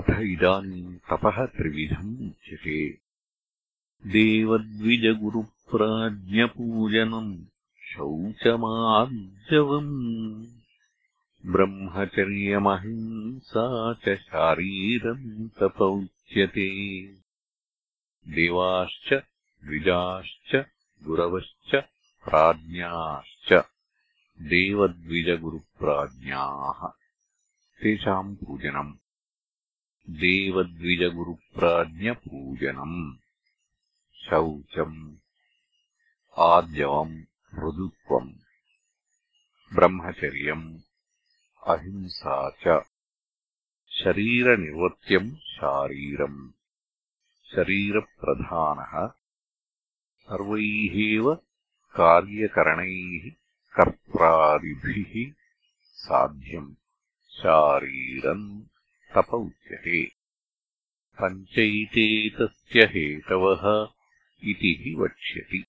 अथ इदानीम् तपः त्रिविधम् उच्यते। देवद्विजगुरुप्राज्ञपूजनम् शौचमार्जवम् ब्रह्मचर्यमहिंसा च शारीरम् तप उच्यते देवाश्च द्विजाश्च गुरवश्च प्राज्ञाश्च देवद्विजगुरुप्राज्ञाः। तेषाम् पूजनम् देवद्विजगुरुप्राज्ञपूजनम्। शौचम् आर्जवम् मृदुत्वम्। ब्रह्मचर्यम् अहिंसा च। शरीरनिवृत्त्यम् शारीरम्। शरीरप्रधानः। सर्वैः एव कार्यकरणैः कर्त्रादिभिः साध्यम्। शारीरम् तप उच्यते पञ्चैते तस्य हेतवः इति हि वक्ष्यति